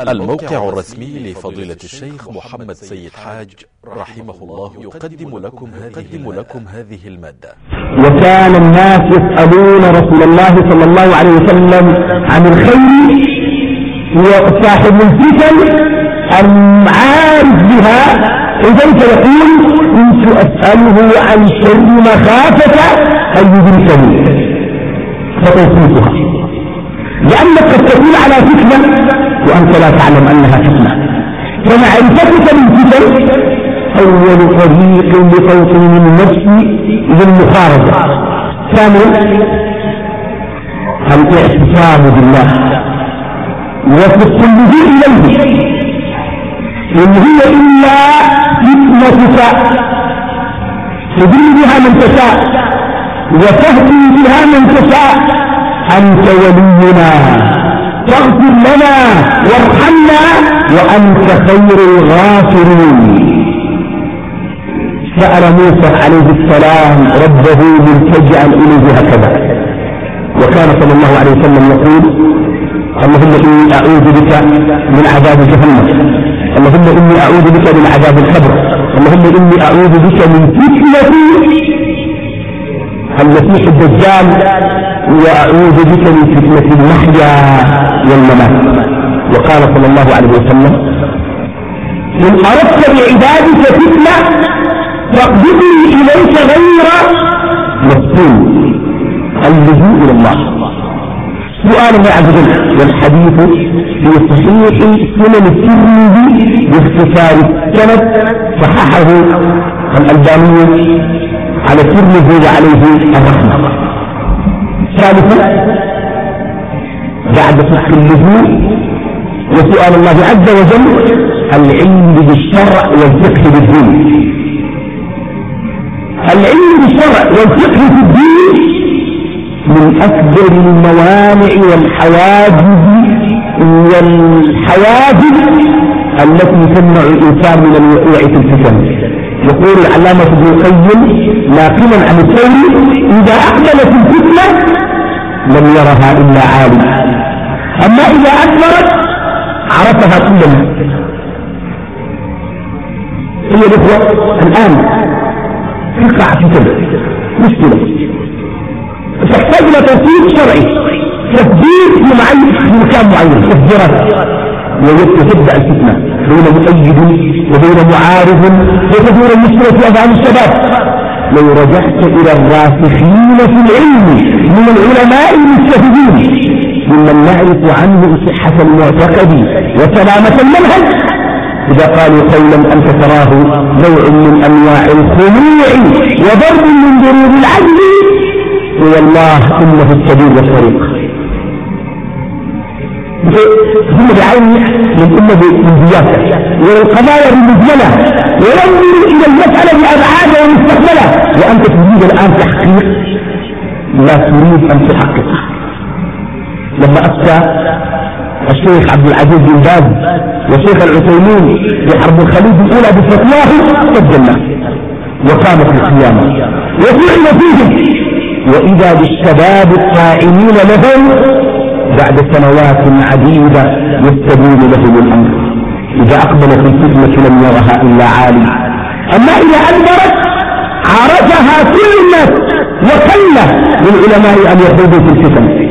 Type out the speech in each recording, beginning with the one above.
الموقع الرسمي لفضيلة الشيخ محمد سيد حاج رحمه الله يقدم لكم هذه, لكم هذه ا ل م ا د ة وكان الناس يسألون رسول الله صلى الله عليه وسلم عن الخير وصاحب الفتن العارف بها؟ إذا يقول؟ كنت أسأله عن شر مخافة أن يدركني. فتوصيفها لأنك قد تقول على فتنة وأنت لا تعلم أنها فتنة. فمعرفتك بالفتن أول طريق لتوطين النفس بالمخارجة ثانيا الاعتصام بالله. اللجوء إليه. إن هي إلا فتنتك تدل بها من تشاء وتهدي بها من تشاء أنت ولينا. فاغفر لنا وارحمنا وأنت خير الغافرين. سأل موسى عليه السلام ربه ملتجئا إليه هكذا. وكان صلى الله عليه وسلم يقول اللهم إني أعوذ بك من عذاب جهنم. اللهم إني أعوذ بك من عذاب القبر. اللهم إني أعوذ بك من فتنة المسيح الدجال. وأعوذ بك من فتنة المحيا والممات. وقال صلى الله عليه وسلم إن أردت بعبادك فتنة فاقبضني إليك غير مفتون. اللجوء إلى الله. سؤال الله عز وجل والحديث في صحيح سنن الترمذي باختصار السند صححه الألباني على الترمذي وعليه الرحمة. ثالثا بعد فقه اللزوم وسؤال الله عز وجل العلم بالشرع والفقه بالدين العلم بالشرع والفقه في الدين من أكبر الموانع والحواجز والحواجز التي تمنع الإنسان من الوقوع في الفتن يقول العلامة ابن القيم ناقلا عن الثوري إذا أقبلت الفتنة لم يرها إلا عالم. أما إذا أكبرت عرفها كل الناس هي الإخوة الآن تقع في كذا مشكلة. تحتاج إلى تفسير شرعي تفسير في معين في مكان معين تفسيرات. وتبدأ الفتنة بين مؤيد وبين معارض وتدور المشكلة في أذهان الشباب. لو رجعت إلى الراسخين في العلم من العلماء المستفيدين ممن نعرف عنه صحة المعتقد وسلامة المنهج. إذا قالوا قولا أنت تراه نوع من أنواع الخنوع وضرب من ضروب العدل. والله إنه السبيل والطريق هم بعين من أمة بالزيادة والقضايا بالمجملة وينظر إلى المسألة بأبعاد ومستقبلة. وأنت تريد الآن تحقيق لا تريد أن تحقق. لما أفتى الشيخ عبد العزيز بن باز والشيخ العثيمين في حرب الخليج الأولى بفتواه سجلنا وقامت القيامة. وفعل فيهم وإذا بالشباب القائمين لهم بعد سنوات عديدة يستبين له الأمر. إذا أقبلت الفتنة لم يرها إلا عالم. أما إذا أدبرت عرفها كل الناس وكل للعلماء أن يخوضوا في الفتن.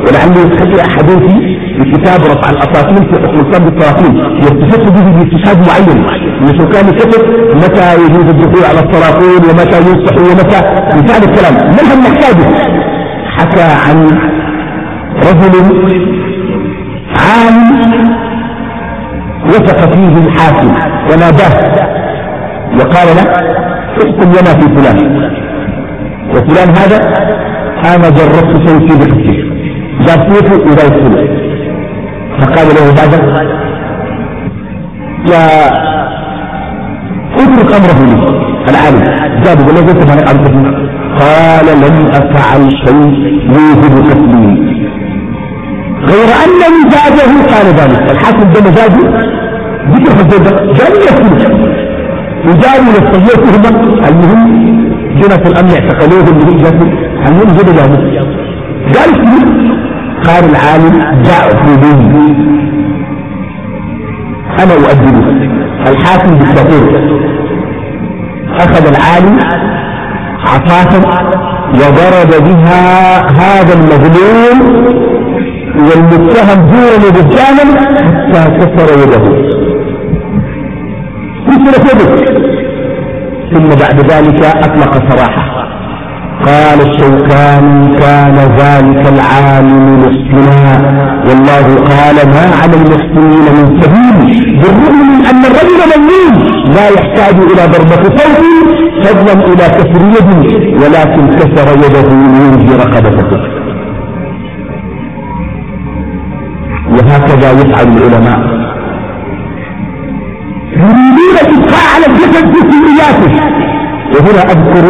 ولعلي يستطيع حديثي في كتاب رفع الأساطيل في حكم الصد الطرافين يتفق به باجتهاد معين. مثل كان كتب متى يجوز الدخول على الطرافين ومتى ينصح ومتى؟ مثال الكلام. منهم نحتاجه حكى عن رجل عالم وثق فيه الحاكم وناداه وقال له احكم لنا في فلان. وفلان هذا أنا جربت سيفي بقتله جاب سيفه ولا يدخله فقال له بعد يا اترك أمره لي. العالم قال له قلت قال لم أفعل شيء يوجب تسليمي. غير أن مزاجه قال ذلك الحاكم ده مزاجه؟ ذكر حجة جاء يكون. وجاءوا للصيوتهم المهم جنة الأمن اعتقلوه اللي هي المهم جنة جاءوا قال شنو قال العالم جاء به أنا أؤدبه الحاكم بالتقول أخذ العالم عصاه وضرب بها هذا المظلوم والمتهم زورا وبهتانا حتى كسر يده. كسرت يده. ثم بعد ذلك أطلق سراحه. قال الشوكاني كان ذلك العالم محسنا والله قال ما على المحسنين من سبيل. بالرغم من أن الرجل ممنون لا يحتاج إلى ضربة صوت فضلا إلى كسر يده ولكن كسر يده لينجي رقبته وهكذا يفعل العلماء. يريدون الابقاء على الجسد في كلياته وهنا أذكر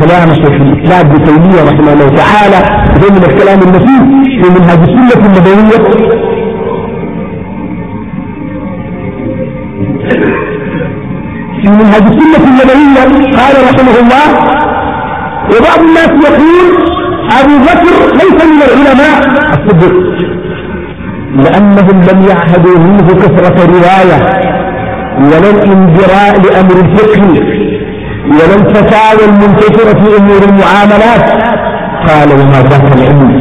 كلام شيخ الإسلام ابن تيمية رحمه الله تعالى وهو من الكلام النفيس في منهج السنة النبوية. في منهج السنة النبوية قال رحمه الله وبعض الناس يقول أبو بكر ليس من العلماء الصدق لأنهم لم يعهدوا منه كثرة رواية ولا الانجراء لأمر الفقه ولا الفتاوى المنتشرة في أمور المعاملات. قال وما ذاك العلم؟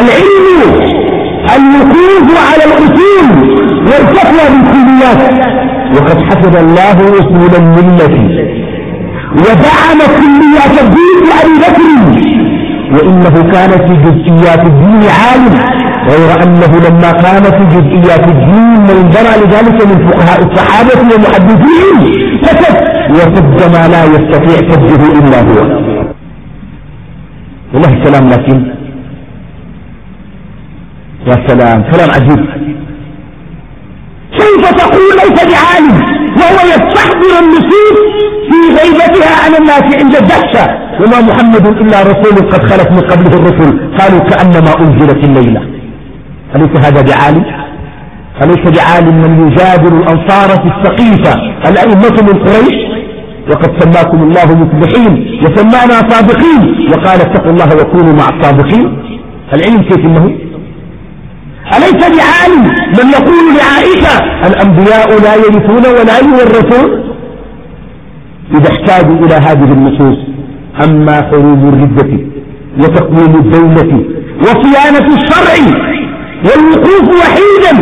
العلم الوقوف على الأصول والفتوى بالكليات. وقد حفظ الله أصول الملة ودعم كليات الدين لأبي بكر وإنه كان في جزئيات الدين عالم. غير أنه لما كان في جزئيات الدين من جرى لذلك من فقهاء الصحابة والمحدثين سكت وسد ما لا يستطيع سده إلا هو. والله كلام لكن يا سلام كلام عجيب كيف تقول ليس بعالم وهو يستحضر النصوص في غيبتها عن الناس عند الدهشة؟ وما محمد إلا رسول قد خلت من قبله الرسل قالوا كأنما أنزلت الليلة. أليس هذا بعالم؟ أليس بعالم من يجادل الأنصار في السقيفة؟ الأئمة من قريش؟ وقد سماكم الله مصلحين وسمانا صادقين وقال اتقوا الله وكونوا مع الصادقين. العلم كيف إنه؟ أليس بعالم من يقول لعائشة الأنبياء لا يرثون ولا يورثون؟ إذا احتاجوا إلى هذه النصوص أما حروب الردة وتقويم الدولة وصيانة الشرع والوقوف وحيدا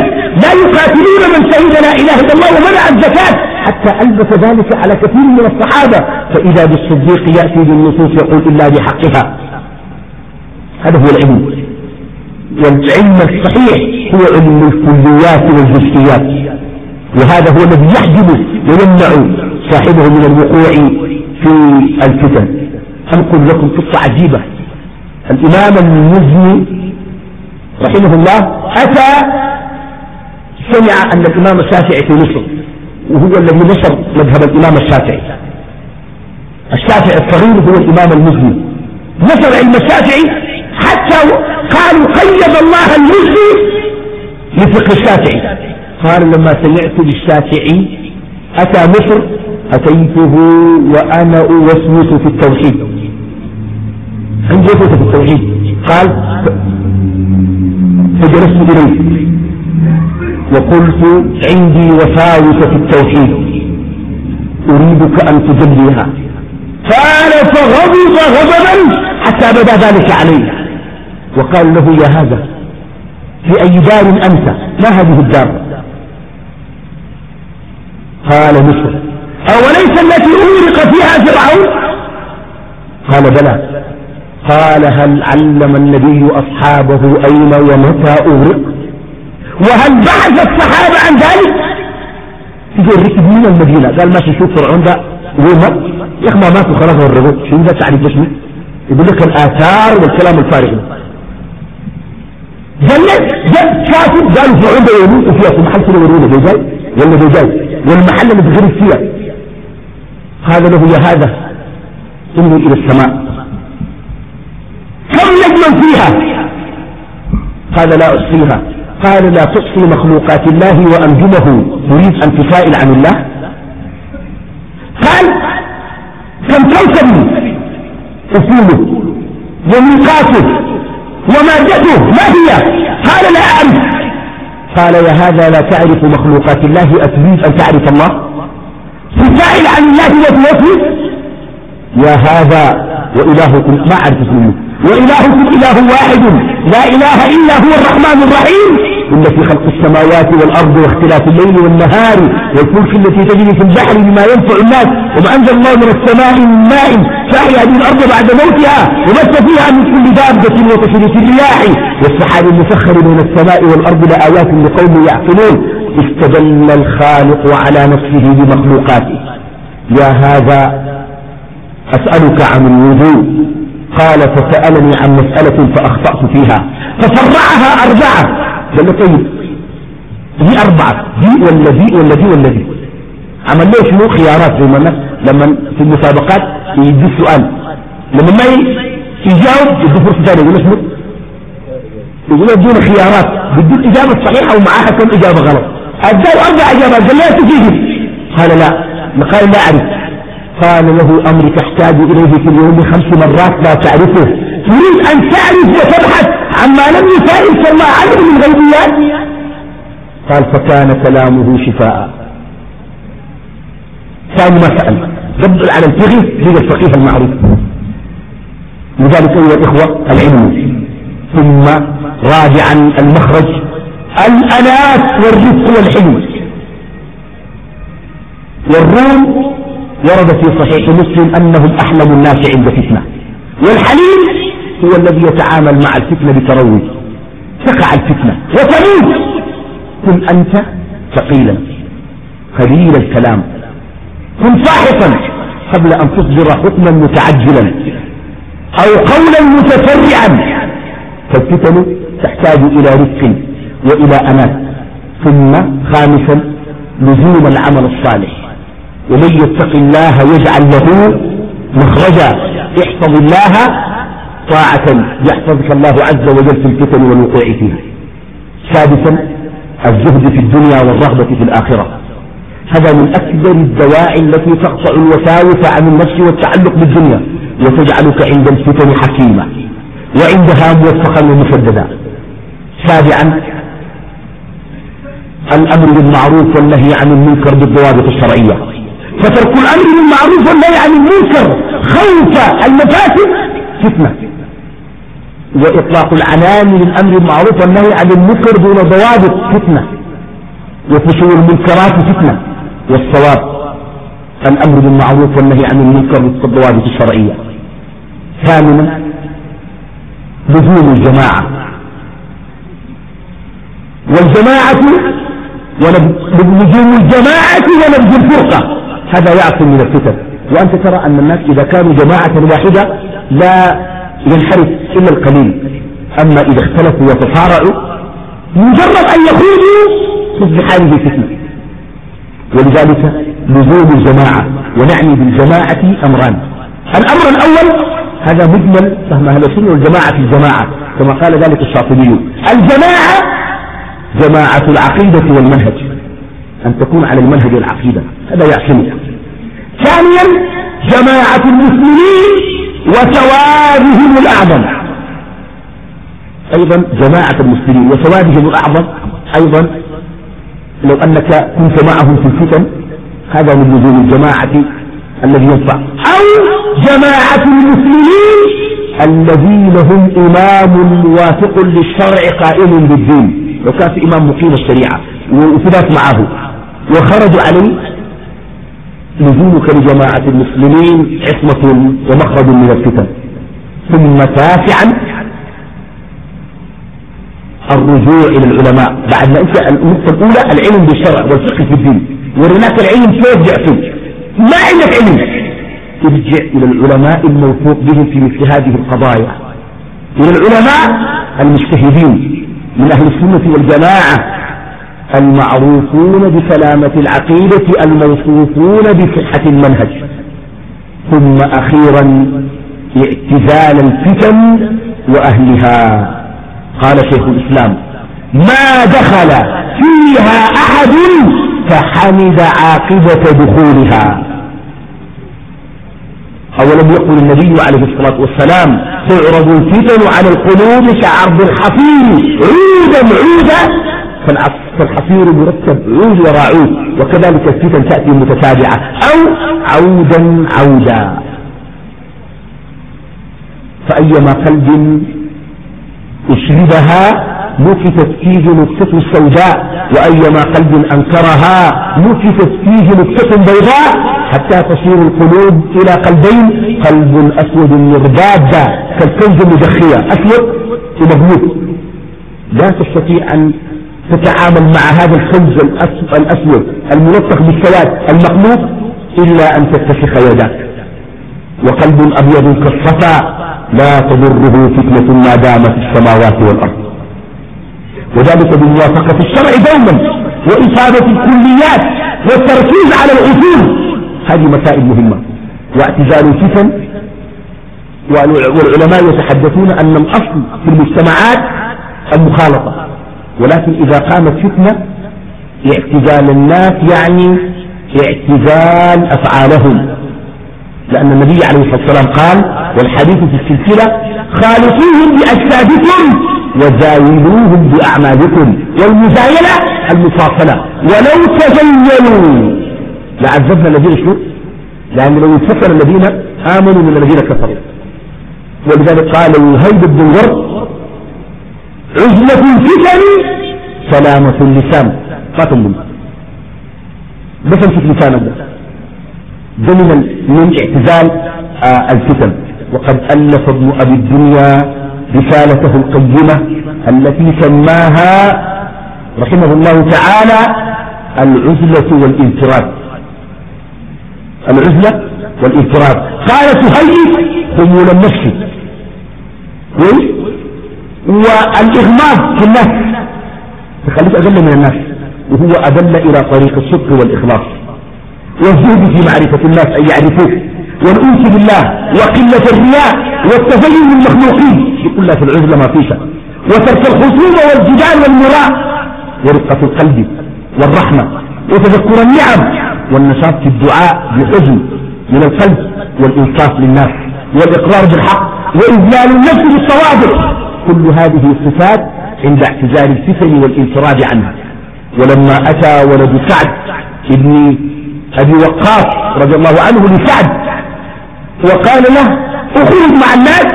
لا يقاتلون من شهد لا إله إلا الله ومنع الزكاة. حتى ألبس ذلك على كثير من الصحابة. فإذا بالصديق يأتي بالنصوص يقول إلا بحقها. هذا هو العلم. والعلم الصحيح هو علم الكليات والجزئيات وهذا هو الذي يحجب ويمنع صاحبه من الوقوع في الفتن. أنقل لكم قصة عجيبة. الإمام المزني رحمه الله أتى سمع أن الإمام الشافعي في مصر وهو الذي نشر مذهب الإمام الشافعي. الشافعي الصغير هو الإمام المسلم نشر علم الشافعي حتى قالوا قيد الله المسلم لفقه الشافعي. قال لما سمعت بالشافعي أتى مصر أتيته وأنا أوسوس في التوحيد. عندي في التوحيد. قال فجلست إليه وقلت عندي وساوس في التوحيد. أريدك أن تجليها. قال فغضب غضبا حتى بدا ذلك عليه وقال له يا هذا في أي دار أنت؟ ما هذه الدار؟ قال مصر. أوليس التي أغرق فيها فرعون؟ قال بلى. قال هل علم النبي أصحابه أين ومتى أغرق؟ وهل بحث الصحابة عن ذلك؟ يقول ركب من المدينة. قال ماشي شوف فرعون ده. وما يا أخي ما ماتوا خلاص ورقوا شو ده تعريف جسمي يقول لك الآثار والكلام الفارغ جنة شافوا قالوا فرعون ده يموت وفيها في محل كده يرونا بيجاي ولا بيجاي والمحل اللي بيغرق فيها هذا له يا هذا انظر إلى السماء. كم نجما فيها؟ قال لا احصيها قال لا تحصي مخلوقات الله وأنجمه. تريد أن تسائل عن الله. قال كم كوكب أصوله. وميقاته. ومادته. ما هي؟ قال لا أعرف. قال يا هذا لا تعرف مخلوقات الله. أتريد أن تعرف الله؟ تسائل عن الله وتوفي يا هذا وإلهكم. ما أعرف اسمه وإلهكم إله واحد لا إله إلا هو الرحمن الرحيم. إن في خلق السماوات والأرض واختلاف الليل والنهار والفلك التي تجري في البحر بما ينفع الناس. وما أنزل الله من السماء من ماء فأحيا به الأرض بعد موتها وبث فيها من كل دابة وتشريك الرياح. والسحاب المسخر بين السماء والأرض لآيات لقوم يعقلون. استدل الخالق على نفسه بمخلوقاته. يا هذا أسألك عن الوضوء قال فسألني عن مسألة فأخطأت فيها. ففرعها أربعة قال له طيب دي أربعة دي دي ولا دي عمل له شنو؟ خيارات زي ما لما في المسابقات يدي السؤال. لما ما يجاوب يدي فرصة ثانية يقول شنو؟ يقول له دون خيارات. بدي الإجابة الصحيحة ومعاها كم إجابة غلط. أداه أربع إجابات قال لا تجيب قال لا. قال لا أعرف. قال له أمر تحتاج إليه في اليوم خمس مرات لا تعرفه. تريد أن تعرف وتبحث عما لم يسائلك الله عنه من غيبيات. قال فكان كلامه شفاء. ثاني ما سأل رد على الفقه هي الفقيه المعروف. لذلك أيها الإخوة العلم. ثم راجعا المخرج الأنات والرزق والحلم. والروم ورد في صحيح مسلم أنهم أحلم الناس عند فتنة. والحليم هو الذي يتعامل مع الفتنة بتروي تقع الفتنة. وتموت. كن أنت ثقيلا. قليل الكلام. كن فاحصا قبل أن تصدر حكما متعجلا. أو قولا متسرعا. فالفتن تحتاج إلى رفق وإلى أنات ثم خامسا لزوم العمل الصالح. ومن يتق الله يجعل له مخرجا. احفظ الله طاعة يحفظك الله عز وجل في الفتن والوقوع فيها. سادسا الزهد في الدنيا والرغبة في الآخرة. هذا من أكبر الدواعي التي تقطع الوساوس عن النفس والتعلق بالدنيا وتجعلك عند الفتن حكيما. وعندها موفقا ومسددا سابعا الأمر بالمعروف والنهي عن المنكر بالضوابط الشرعية. فترك الأمر بالمعروف والنهي عن المنكر خوف المفاسد فتنة. وإطلاق العنان للأمر بالمعروف والنهي عن المنكر دون ضوابط فتنة. وفشو المنكرات فتنة. والصواب الأمر بالمعروف والنهي عن المنكر بالضوابط الشرعية. ثامنا لزوم الجماعة. والجماعة ولزوم الجماعة ونبذ الفرقة هذا يعصم من الفتن. وأنت ترى أن الناس إذا كانوا جماعة واحدة لا ينحرف إلا القليل. أما إذا اختلفوا وتصارعوا مجرد أن يخرجوا تصبح هذه فتنة ولذلك لزوم الجماعة ونعني بالجماعة أمران. الأمر الأول هذا مجمل فهم أهل السنة والجماعة في الجماعة كما قال ذلك الشاطبي. الجماعة جماعة العقيدة والمنهج. أن تكون على المنهج العقيدة هذا يعصمك ثانيا جماعة المسلمين وسوادهم الأعظم. أيضا جماعة المسلمين وسوادهم الأعظم. أيضا لو أنك كنت معهم في الفتن هذا من لزوم الجماعة الذي ينفع. أو جماعة المسلمين الذين هم إمام واثق للشرع قائم بالدين. لو كان في إمام مقيم الشريعة وثبات معه. وخرجوا عليه لزومك لجماعة المسلمين عصمة ومخرج من الفتن. ثم تاسعا الرجوع إلى العلماء. بعد ما أنت النقطة الأولى العلم بالشرع والفقه في الدين. ورناك العلم ترجع فيه ما عندك علم؟ ارجع إلى العلماء الموثوق بهم في مثل هذه القضايا. إلى العلماء المجتهدين من أهل السنة والجماعة. المعروفون بسلامة العقيدة الموصوفون بصحة المنهج. ثم أخيرا اعتزال الفتن وأهلها. قال شيخ الإسلام ما دخل فيها أحد فحمد عاقبة دخولها. أولم يقل النبي عليه الصلاة والسلام تعرض الفتن على القلوب كعرض الحفير عودا عودا. فالحصير مرتب عود وراء عود وكذلك الفتن تأتي متتابعة. أو عودا عودا. فأيما قلب أشربها نكتت فيه نكتة سوداء وأيما قلب أنكرها نكتت فيه نكتة بيضاء. حتى تصير القلوب إلى قلبين. قلب أسود مغداد كالكنز المدخية. أسود ومغلوب لا تستطيع أن تتعامل مع هذا الكنز الأسود الملطخ بالسواد المقلوب إلا أن تتسخ يداك. وقلب أبيض كالصفا لا تضره فتنة ما دامت السماوات والأرض. وذلك بموافقة الشرع دوما وإصابة الكليات والتركيز على الأصول. هذه مسائل مهمة. واعتزال الفتن والعلماء يتحدثون أن الأصل في المجتمعات المخالطة. ولكن إذا قامت فتنة اعتزال الناس يعني اعتزال أفعالهم. لأن النبي عليه الصلاة والسلام قال والحديث في السلسلة خالطوهم بأجسادكم وزايلوهم بأعمالكم. والمزايلة المفاصلة. ولو تزينوا. لعذبنا الذين شو؟ لأن لو انتصر الذين آمنوا من الذين كفروا. ولذلك قال وهيب بن الورد عزلة الفتن سلامة اللسان. ما تنظم بس امسك لسانك ده. من من اعتزال آه الفتن. وقد ألف ابن أبي الدنيا رسالته القيمة التي سماها رحمه الله تعالى العزلة والانفراد. العزلة والانفراد. قال تهيئ خمول النفس والإغماض في الناس. تخليك أذل من الناس وهو أدل إلى طريق الصدق والإخلاص. والزهد في معرفة الناس أن يعرفوه والأنس بالله وقلة الرياء والتزين المخلوقين. يقول لك العزلة ما فيش وترك الخصومة والجدال والمراء. ورقة القلب والرحمة. وتذكر النعم والنشاط في الدعاء بحزن من القلب والإنصاف للناس. والإقرار بالحق. وإذلال النفس بالصوابر كل هذه الصفات عند اعتزال الفتن والانفراد عنها. ولما أتى ولد سعد ابن أبي وقاص رضي الله عنه لسعد وقال له أخرج مع الناس.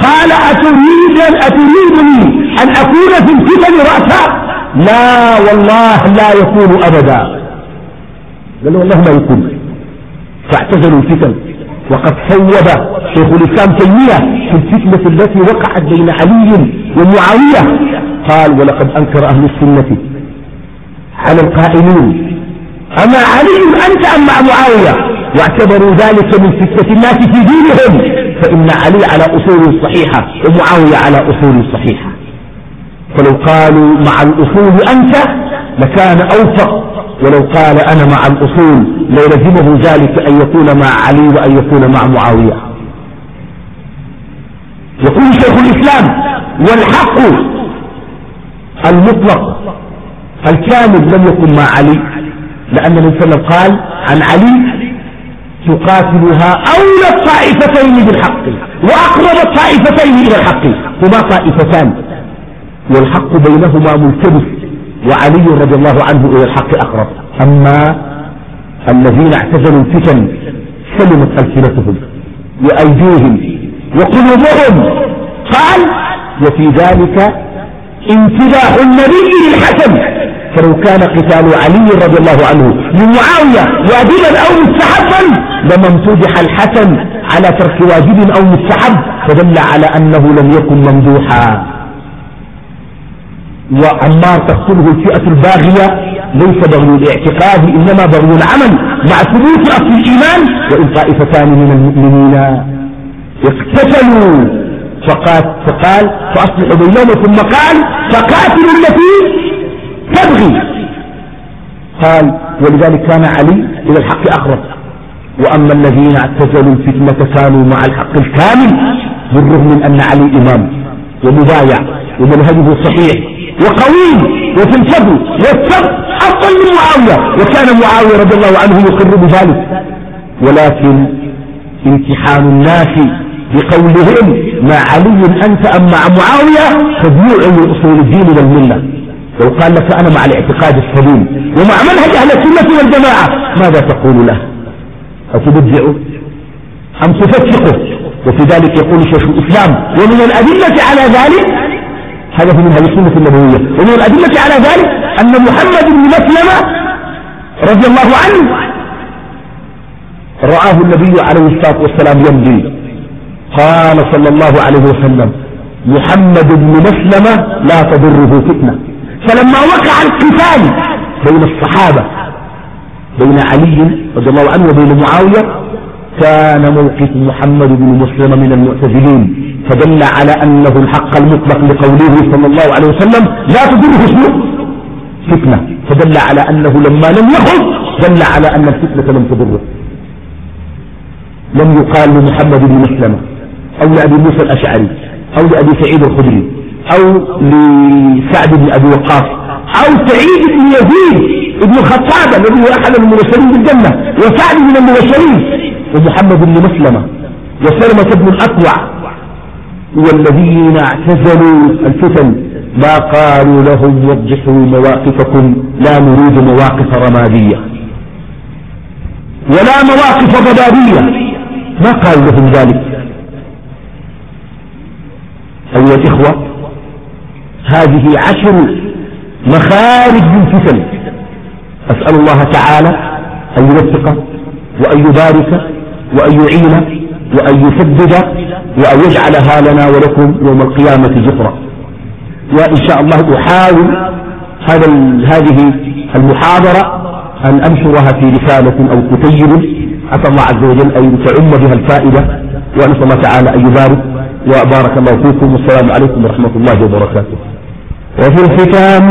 قال أتريد أتريدني أن أكون في الفتن رأسا؟ لا والله لا يكون أبدا. قال والله ما يكون. فاعتزلوا الفتن وقد صوب شيخ الإسلام تيمية في الفتنة التي وقعت بين علي ومعاوية. قال ولقد أنكر أهل السنة على القائلين أما علي أنت أم مع معاوية؟ واعتبروا ذلك من فتنة الناس في دينهم. فإن علي على أصول صحيحة ومعاوية على أصول صحيحة. فلو قالوا مع الأصول أنت لكان أوفق. ولو قال أنا مع الأصول ليلزمه ذلك أن يكون مع علي وأن يكون مع معاوية. يقول شيخ الإسلام والحق المطلق الكامل لم يكن مع علي لأن النبي صلى الله عليه وسلم قال عن علي تقاتلها أولى الطائفتين بالحق وأقرب الطائفتين إلى الحق هما طائفتان والحق بينهما ملتبس وعلي رضي الله عنه إلى الحق أقرب. أما الذين اعتزلوا الفتن سلمت ألسنتهم وأيديهم وقلوبهم. قال وفي ذلك انتباه النبي للحسن. فلو كان قتال علي رضي الله عنه من معاوية واجبا أو مستحبا لما امتدح الحسن على ترك واجب أو مستحب فدل على أنه لم يكن ممدوحا. وعمار تقتله الفئة الباغية ليس بغي الاعتقاد إنما بغي العمل مع ثبوت أصل الإيمان وإن طائفتان من المؤمنين. اقتتلوا فقال, فقال فأصلحوا بينهما ثم قال فقاتلوا التي تبغي. قال ولذلك كان علي إلى الحق أقرب وأما الذين اعتزلوا الفتنة كانوا مع الحق الكامل بالرغم من أن علي إمام ومبايع ومنهجه صحيح وقوي وفي الفضل والصبر أفضل من معاوية. وكان معاوية رضي الله عنه يقر بذلك. ولكن امتحان الناس بقولهم مع علي أنت أم مع معاوية تبيع من أصول الدين والملة. لو قال لك أنا مع الاعتقاد السليم ومع منهج أهل السنة والجماعة ماذا تقول له؟ أتبدعه؟ أم تفسقه وفي ذلك يقول شيخ الإسلام ومن الأدلة على ذلك هذا من هذه السنة النبوية. ومن الأدلة على ذلك أن محمد بن مسلمة رضي الله عنه رآه النبي عليه الصلاة والسلام يمضي. قال صلى الله عليه وسلم محمد بن مسلمة لا تضره فتنة. فلما وقع القتال بين الصحابة بين علي رضي الله عنه وبين معاوية كان موقف محمد بن مسلم من المعتزلين فدل على أنه الحق المطلق لقوله صلى الله عليه وسلم لا تضره فتنة. فدل على أنه لما لم يخذ دل على أن الفتنة لم تضره. لم يقال لمحمد بن مسلمة. أو لأبي موسى الأشعري أو لأبي سعيد الخدري أو لسعد بن أبي وقاص أو سعيد بن يزيد ابن الخطاب الذي هو أحد المبشرين بالجنة وسعد من المبشرين ومحمد بن مسلمة وسلمة بن الأكوع والذين اعتزلوا الفتن ما قالوا لهم وضحوا مواقفكم لا نريد مواقف رمادية. ولا مواقف ضبابية ما قالوا لهم ذلك. أيها الإخوة هذه عشر مخارج من فتن أسأل الله تعالى أن يوفقه وأن يبارك وأن يعين وأن يسدد وأن يجعلها لنا ولكم يوم القيامة جفرا وإن شاء الله أحاول هذا هذه المحاضرة أن أنشرها في رسالة أو كتيب. أسأل الله عز وجل أن تعم بها الفائدة ونسأل الله تعالى أن يبارك. وبارك الله فيكم. والسلام عليكم ورحمة الله وبركاته. وفي الختام